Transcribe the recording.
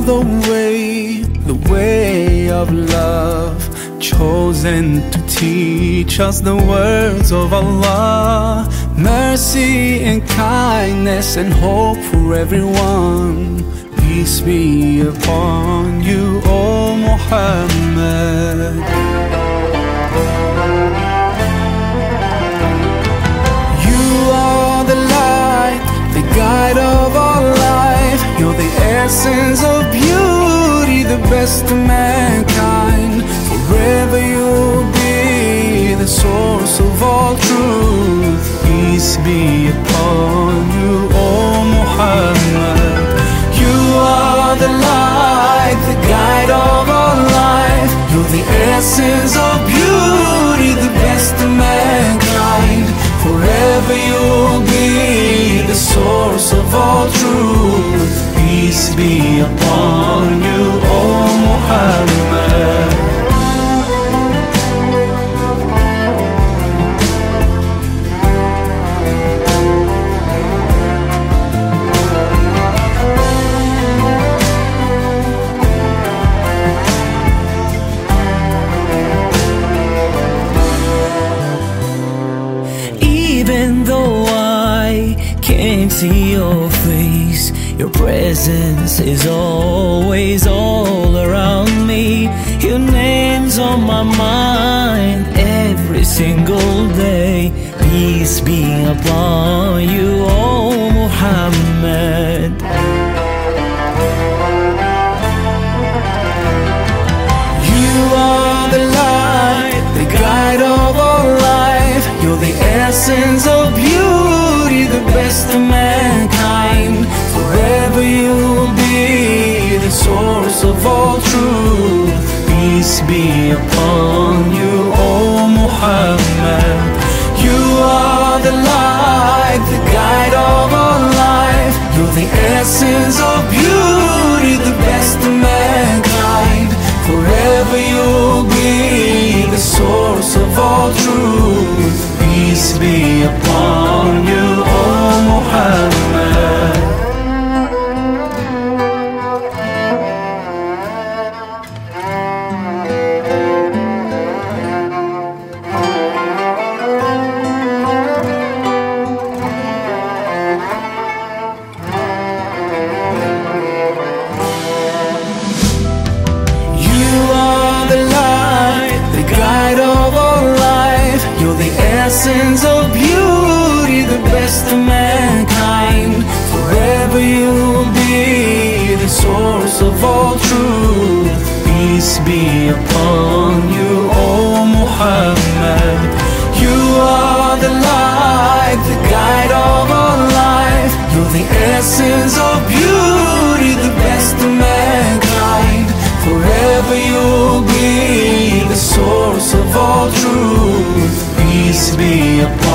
the way, the way of love, chosen to teach us the words of Allah, mercy and kindness and hope for everyone. Peace be upon you, O Muhammad. guide us essence of beauty, the best of mankind. Forever you'll be the source of all truth. Peace be upon you, O Muhammad. You are the light, the guide of our life. You're the essence of beauty, the best of mankind. Forever you'll be the source of all truth. Peace be upon you, O Muhammad. Even though can't see your face, your presence is always all around me. Your name's on my mind every single day. Peace be upon you, O Muhammad. You are You'll be the source of all truth. Peace be upon you, O Muhammad. You are the light, the guide of our life. You're the essence of beauty, essence of beauty, the best of mankind. Forever you'll be the source of all truth. Peace be upon you, O Muhammad. You are the light, the guide of our life. You're the essence of beauty, the best of mankind. Forever you'll be the source. Peace be